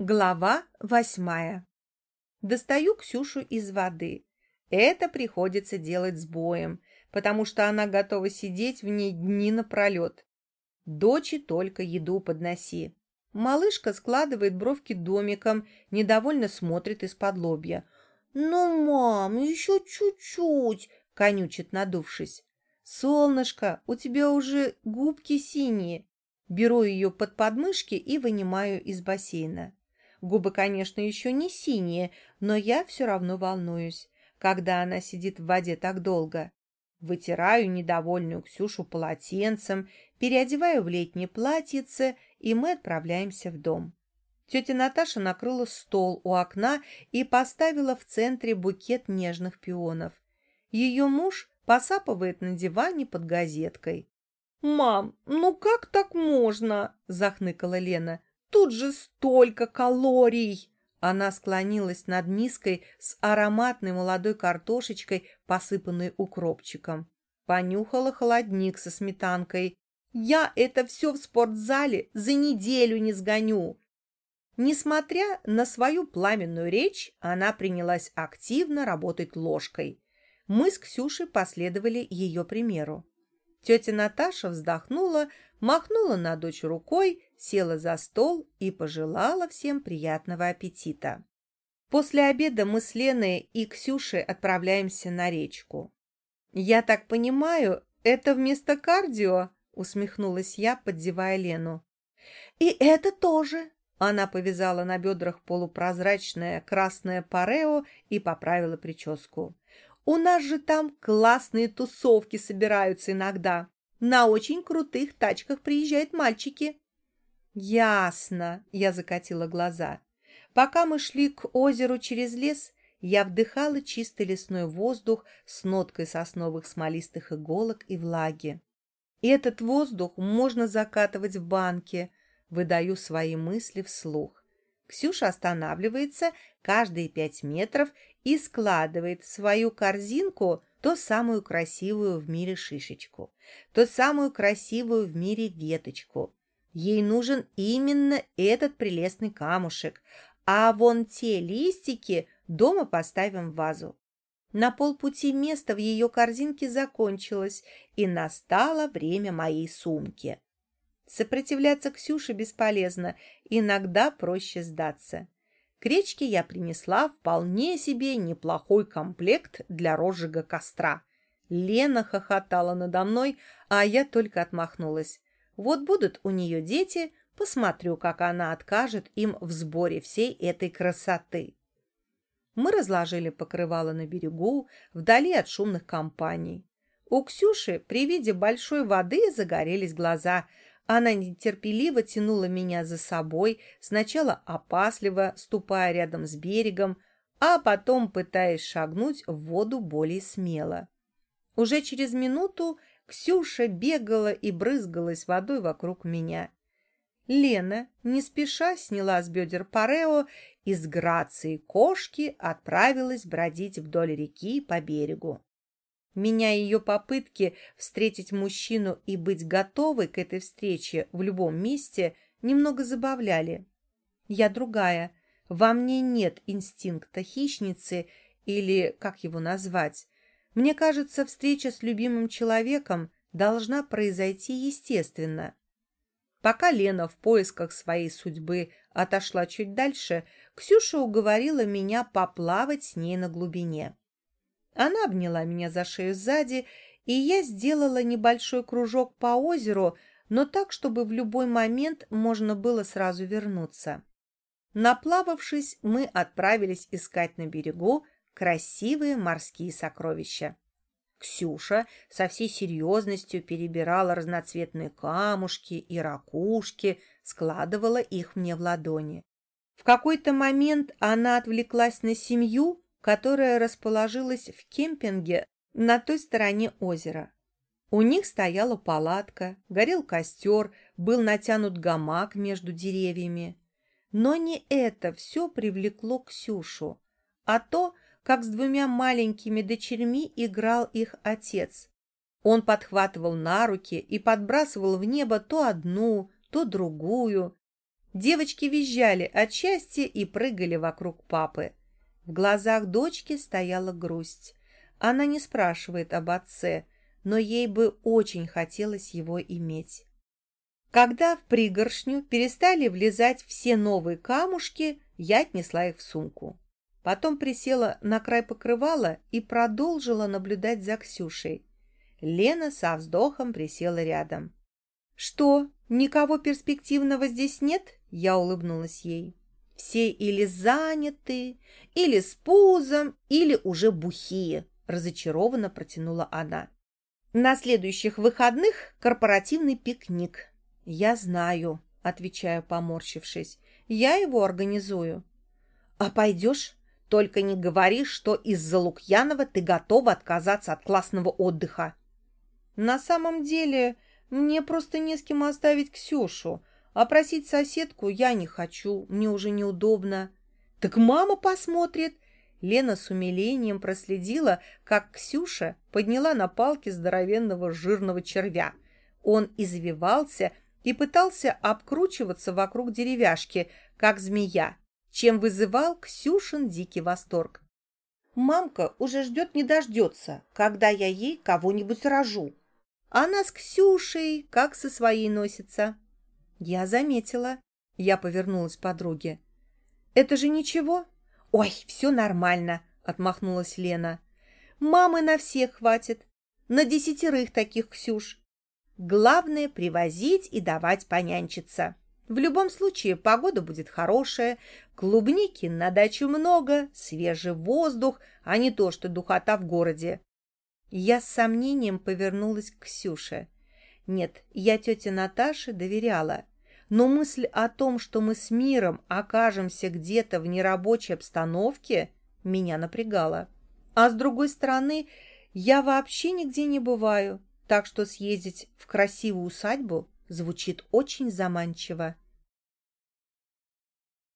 Глава восьмая. Достаю Ксюшу из воды. Это приходится делать с боем, потому что она готова сидеть в ней дни напролет. Дочи только еду подноси. Малышка складывает бровки домиком, недовольно смотрит из-под лобья. «Ну, мам, еще чуть-чуть!» — конючит, надувшись. «Солнышко, у тебя уже губки синие!» Беру ее под подмышки и вынимаю из бассейна. Губы, конечно, еще не синие, но я все равно волнуюсь, когда она сидит в воде так долго. Вытираю недовольную Ксюшу полотенцем, переодеваю в летнее платьице, и мы отправляемся в дом. Тетя Наташа накрыла стол у окна и поставила в центре букет нежных пионов. Ее муж посапывает на диване под газеткой. «Мам, ну как так можно?» – захныкала Лена. Тут же столько калорий!» Она склонилась над миской с ароматной молодой картошечкой, посыпанной укропчиком. Понюхала холодник со сметанкой. «Я это все в спортзале за неделю не сгоню!» Несмотря на свою пламенную речь, она принялась активно работать ложкой. Мы с Ксюшей последовали ее примеру. Тетя Наташа вздохнула, махнула на дочь рукой, села за стол и пожелала всем приятного аппетита. После обеда мы с Леной и Ксюшей отправляемся на речку. «Я так понимаю, это вместо кардио?» — усмехнулась я, поддевая Лену. «И это тоже!» Она повязала на бедрах полупрозрачное красное парео и поправила прическу. «У нас же там классные тусовки собираются иногда. На очень крутых тачках приезжают мальчики». «Ясно», — я закатила глаза. Пока мы шли к озеру через лес, я вдыхала чистый лесной воздух с ноткой сосновых смолистых иголок и влаги. Этот воздух можно закатывать в банке, выдаю свои мысли вслух. Ксюша останавливается каждые пять метров и складывает в свою корзинку то самую красивую в мире шишечку, то самую красивую в мире веточку. Ей нужен именно этот прелестный камушек, а вон те листики дома поставим в вазу. На полпути место в ее корзинке закончилось, и настало время моей сумки. Сопротивляться Ксюше бесполезно, иногда проще сдаться. К речке я принесла вполне себе неплохой комплект для розжига костра. Лена хохотала надо мной, а я только отмахнулась. Вот будут у нее дети, посмотрю, как она откажет им в сборе всей этой красоты. Мы разложили покрывало на берегу, вдали от шумных компаний. У Ксюши при виде большой воды загорелись глаза – она нетерпеливо тянула меня за собой, сначала опасливо, ступая рядом с берегом, а потом пытаясь шагнуть в воду более смело. Уже через минуту Ксюша бегала и брызгалась водой вокруг меня. Лена не спеша сняла с бедер парео и с грацией кошки отправилась бродить вдоль реки по берегу. Меня ее попытки встретить мужчину и быть готовой к этой встрече в любом месте немного забавляли. Я другая. Во мне нет инстинкта хищницы или как его назвать. Мне кажется, встреча с любимым человеком должна произойти естественно. Пока Лена в поисках своей судьбы отошла чуть дальше, Ксюша уговорила меня поплавать с ней на глубине. Она обняла меня за шею сзади, и я сделала небольшой кружок по озеру, но так, чтобы в любой момент можно было сразу вернуться. Наплававшись, мы отправились искать на берегу красивые морские сокровища. Ксюша со всей серьезностью перебирала разноцветные камушки и ракушки, складывала их мне в ладони. В какой-то момент она отвлеклась на семью, которая расположилась в кемпинге на той стороне озера. У них стояла палатка, горел костер, был натянут гамак между деревьями. Но не это все привлекло Ксюшу, а то, как с двумя маленькими дочерьми играл их отец. Он подхватывал на руки и подбрасывал в небо то одну, то другую. Девочки визжали от счастья и прыгали вокруг папы. В глазах дочки стояла грусть. Она не спрашивает об отце, но ей бы очень хотелось его иметь. Когда в пригоршню перестали влезать все новые камушки, я отнесла их в сумку. Потом присела на край покрывала и продолжила наблюдать за Ксюшей. Лена со вздохом присела рядом. «Что, никого перспективного здесь нет?» Я улыбнулась ей. «Все или заняты, или с пузом, или уже бухие», разочарованно протянула она. «На следующих выходных корпоративный пикник. «Я знаю», — отвечаю, поморщившись. «Я его организую». «А пойдешь? Только не говори, что из-за Лукьянова ты готова отказаться от классного отдыха». «На самом деле, мне просто не с кем оставить Ксюшу, а просить соседку я не хочу, мне уже неудобно». «Так мама посмотрит!» Лена с умилением проследила, как Ксюша подняла на палке здоровенного жирного червя. Он извивался и пытался обкручиваться вокруг деревяшки, как змея, чем вызывал Ксюшин дикий восторг. «Мамка уже ждет не дождется, когда я ей кого-нибудь рожу. Она с Ксюшей как со своей носится». «Я заметила». Я повернулась к подруге. «Это же ничего?» «Ой, все нормально», — отмахнулась Лена. «Мамы на всех хватит. На десятерых таких, Ксюш. Главное – привозить и давать понянчиться. В любом случае погода будет хорошая, клубники на дачу много, свежий воздух, а не то, что духота в городе. Я с сомнением повернулась к Ксюше. Нет, я тете Наташе доверяла, но мысль о том, что мы с миром окажемся где-то в нерабочей обстановке, меня напрягала. А с другой стороны, я вообще нигде не бываю, так что съездить в красивую усадьбу звучит очень заманчиво.